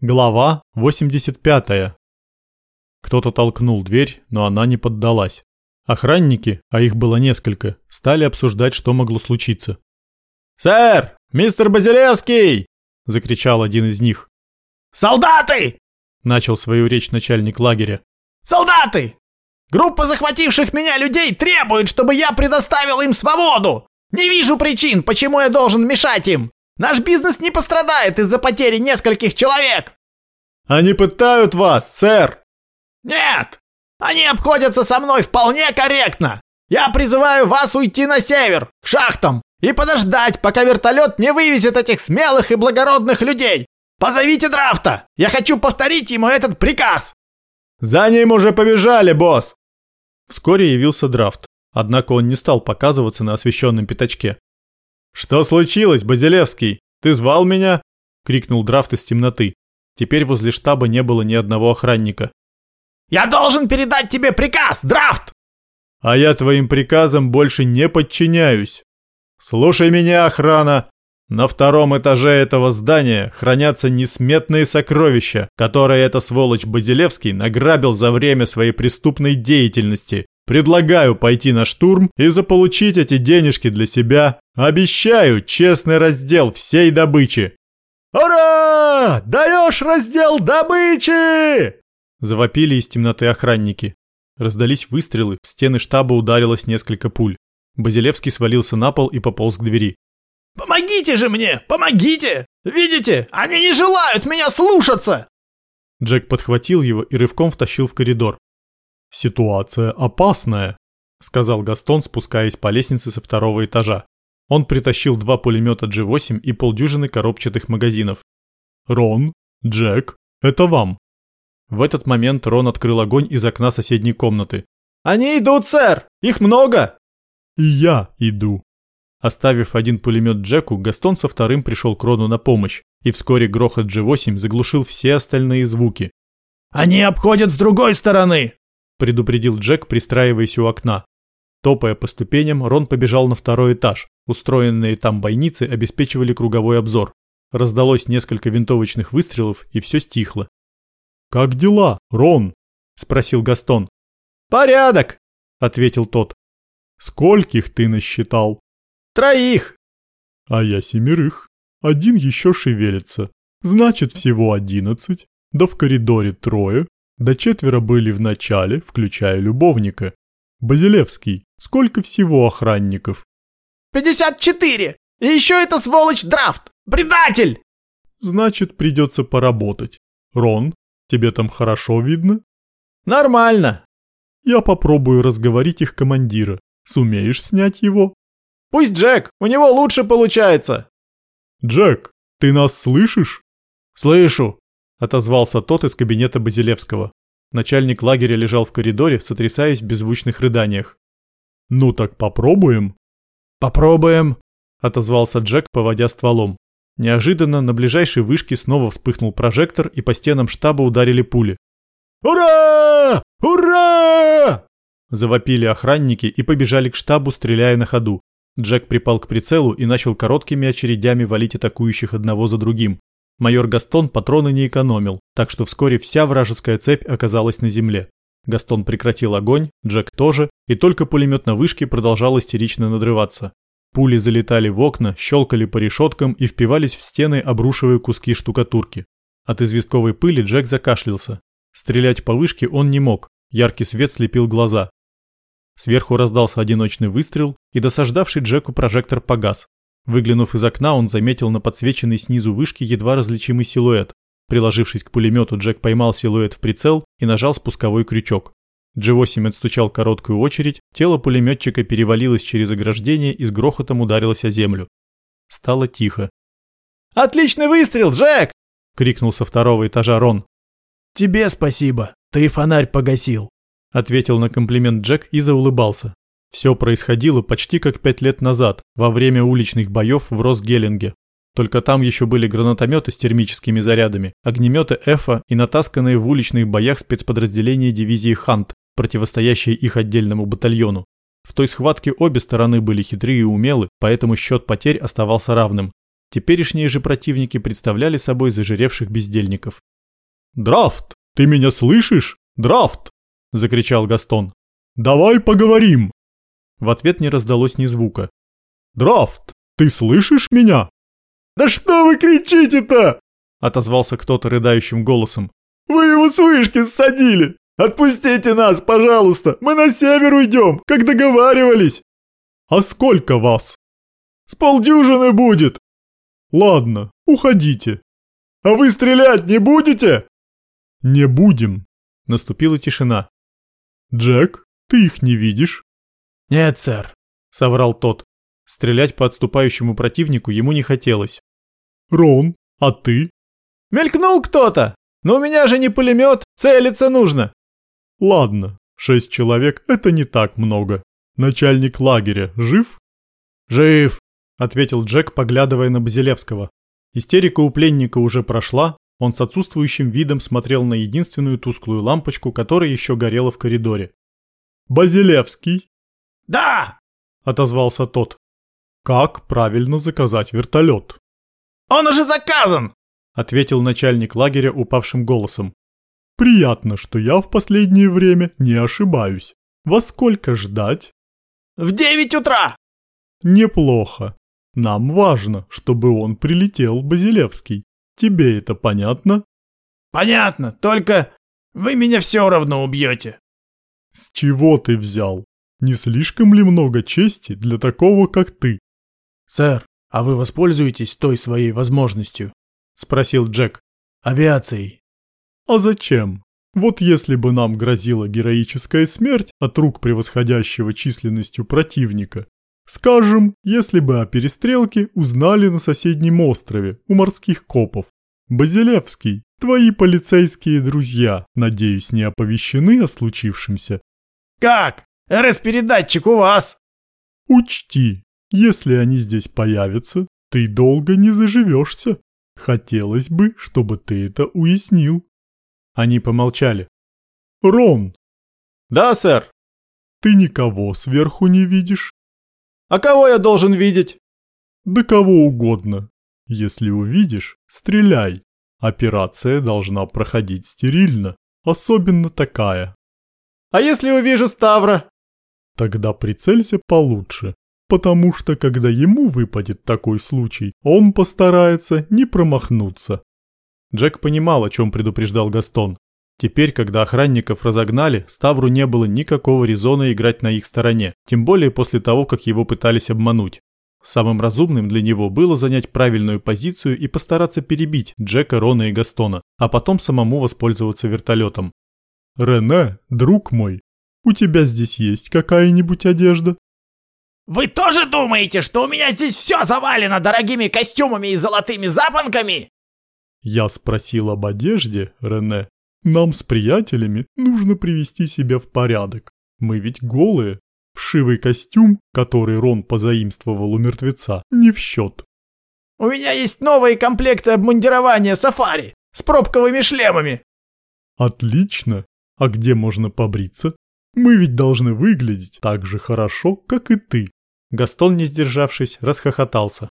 Глава 85. Кто-то толкнул дверь, но она не поддалась. Охранники, а их было несколько, стали обсуждать, что могло случиться. «Сэр! Мистер Базилевский!» – закричал один из них. «Солдаты!» – начал свою речь начальник лагеря. «Солдаты! Группа захвативших меня людей требует, чтобы я предоставил им свободу! Не вижу причин, почему я должен мешать им! Наш бизнес не пострадает из-за потери нескольких человек!» «Они пытают вас, сэр!» «Нет! Они обходятся со мной вполне корректно! Я призываю вас уйти на север, к шахтам, и подождать, пока вертолет не вывезет этих смелых и благородных людей! Позовите Драфта! Я хочу повторить ему этот приказ!» «За ним уже побежали, босс!» Вскоре явился Драфт, однако он не стал показываться на освещенном пятачке. «Что случилось, Базилевский? Ты звал меня?» — крикнул Драфт из темноты. Теперь возле штаба не было ни одного охранника. «Я должен передать тебе приказ, Драфт!» «А я твоим приказам больше не подчиняюсь. Слушай меня, охрана! На втором этаже этого здания хранятся несметные сокровища, которые эта сволочь Базилевский награбил за время своей преступной деятельности. Предлагаю пойти на штурм и заполучить эти денежки для себя. Обещаю честный раздел всей добычи. «Ура! Даешь раздел добычи!» Завопили из темноты охранники. Раздались выстрелы, в стены штаба ударилось несколько пуль. Базилевский свалился на пол и пополз к двери. «Помогите же мне! Помогите! Видите, они не желают меня слушаться!» Джек подхватил его и рывком втащил в коридор. «Ситуация опасная», — сказал Гастон, спускаясь по лестнице со второго этажа. Он притащил два пулемета G8 и полдюжины коробчатых магазинов. «Рон, Джек, это вам». В этот момент Рон открыл огонь из окна соседней комнаты. «Они идут, сэр! Их много!» «И я иду». Оставив один пулемет Джеку, Гастон со вторым пришел к Рону на помощь, и вскоре грохот G8 заглушил все остальные звуки. «Они обходят с другой стороны!» Предупредил Джек, пристраиваясь у окна. Топая по ступеням, Рон побежал на второй этаж. Устроенные там бойницы обеспечивали круговой обзор. Раздалось несколько винтовочных выстрелов, и все стихло. «Как дела, Рон?» – спросил Гастон. «Порядок!» – ответил тот. «Скольких ты насчитал?» «Троих!» «А я семерых. Один еще шевелится. Значит, всего одиннадцать. Да в коридоре трое, да четверо были в начале, включая любовника. Базилевский, сколько всего охранников? «Пятьдесят четыре! И еще это сволочь Драфт! Предатель!» «Значит, придется поработать. Рон, тебе там хорошо видно?» «Нормально». «Я попробую разговорить их командира. Сумеешь снять его?» «Пусть Джек, у него лучше получается». «Джек, ты нас слышишь?» «Слышу», — отозвался тот из кабинета Базилевского. Начальник лагеря лежал в коридоре, сотрясаясь в беззвучных рыданиях. «Ну так попробуем?» «Попробуем», — отозвался Джек, поводя стволом. Неожиданно на ближайшей вышке снова вспыхнул прожектор, и по стенам штаба ударили пули. «Ура! Ура!» Завопили охранники и побежали к штабу, стреляя на ходу. Джек припал к прицелу и начал короткими очередями валить атакующих одного за другим. Майор Гастон патроны не экономил, так что вскоре вся вражеская цепь оказалась на земле. Гастон прекратил огонь, Джек тоже, и только пулемет на вышке продолжал истерично надрываться. Пули залетали в окна, щелкали по решеткам и впивались в стены, обрушивая куски штукатурки. От известковой пыли Джек закашлялся. Стрелять по вышке он не мог, яркий свет слепил глаза. Сверху раздался одиночный выстрел, и досаждавший Джеку прожектор погас. Выглянув из окна, он заметил на подсвеченной снизу вышке едва различимый силуэт. Приложившись к пулемету, Джек поймал силуэт в прицел и нажал спусковой крючок. G8 отстучал короткую очередь, тело пулеметчика перевалилось через ограждение и с грохотом ударилось о землю. Стало тихо. «Отличный выстрел, Джек!» — крикнул со второго этажа Рон. «Тебе спасибо, ты фонарь погасил», — ответил на комплимент Джек и заулыбался. Все происходило почти как пять лет назад, во время уличных боев в Росгеллинге. Только там еще были гранатометы с термическими зарядами, огнеметы Эфа и натасканные в уличных боях спецподразделения дивизии Хант, противостоящие их отдельному батальону. В той схватке обе стороны были хитрые и умелы, поэтому счет потерь оставался равным. Теперешние же противники представляли собой зажиревших бездельников. «Драфт, ты меня слышишь? Драфт!» – закричал Гастон. «Давай поговорим!» В ответ не раздалось ни звука. «Драфт, ты слышишь меня?» «Да что вы кричите-то?» – отозвался кто-то рыдающим голосом. «Вы его с вышки ссадили! Отпустите нас, пожалуйста! Мы на север уйдем, как договаривались!» «А сколько вас?» «С полдюжины будет!» «Ладно, уходите!» «А вы стрелять не будете?» «Не будем!» Наступила тишина. «Джек, ты их не видишь?» «Нет, сэр», — соврал тот. Стрелять по отступающему противнику ему не хотелось. «Рон, а ты?» «Мелькнул кто-то! Но у меня же не пулемет, целиться нужно!» «Ладно, шесть человек — это не так много. Начальник лагеря жив?» «Жив», — ответил Джек, поглядывая на Базилевского. Истерика у пленника уже прошла, он с отсутствующим видом смотрел на единственную тусклую лампочку, которая еще горела в коридоре. «Базилевский?» «Да!» – отозвался тот. «Как правильно заказать вертолет?» «Он уже заказан!» – ответил начальник лагеря упавшим голосом. «Приятно, что я в последнее время не ошибаюсь. Во сколько ждать?» «В девять утра!» «Неплохо. Нам важно, чтобы он прилетел, Базилевский. Тебе это понятно? Понятно, только вы меня все равно убьете. С чего ты взял? Не слишком ли много чести для такого, как ты? Сэр, а вы воспользуетесь той своей возможностью? Спросил Джек. Авиацией. А зачем? Вот если бы нам грозила героическая смерть от рук превосходящего численностью противника, Скажем, если бы о перестрелке узнали на соседнем острове, у морских копов. Базилевский, твои полицейские друзья, надеюсь, не оповещены о случившемся? Как? РС-передатчик у вас? Учти, если они здесь появятся, ты долго не заживешься. Хотелось бы, чтобы ты это уяснил. Они помолчали. Рон. Да, сэр. Ты никого сверху не видишь? А кого я должен видеть? Да кого угодно. Если увидишь, стреляй. Операция должна проходить стерильно, особенно такая. А если увижу Ставра? Тогда прицелься получше, потому что когда ему выпадет такой случай, он постарается не промахнуться. Джек понимал, о чем предупреждал Гастон. Теперь, когда охранников разогнали, Ставру не было никакого резона играть на их стороне, тем более после того, как его пытались обмануть. Самым разумным для него было занять правильную позицию и постараться перебить Джека, Рона и Гастона, а потом самому воспользоваться вертолетом. «Рене, друг мой, у тебя здесь есть какая-нибудь одежда?» «Вы тоже думаете, что у меня здесь все завалено дорогими костюмами и золотыми запонками?» Я спросил об одежде, Рене, нам с приятелями нужно привести себя в порядок. Мы ведь голые. Вшивый костюм, который Рон позаимствовал у мертвеца, не в счет. У меня есть новые комплекты обмундирования сафари с пробковыми шлемами. Отлично. А где можно побриться? Мы ведь должны выглядеть так же хорошо, как и ты. Гастон, не сдержавшись, расхохотался.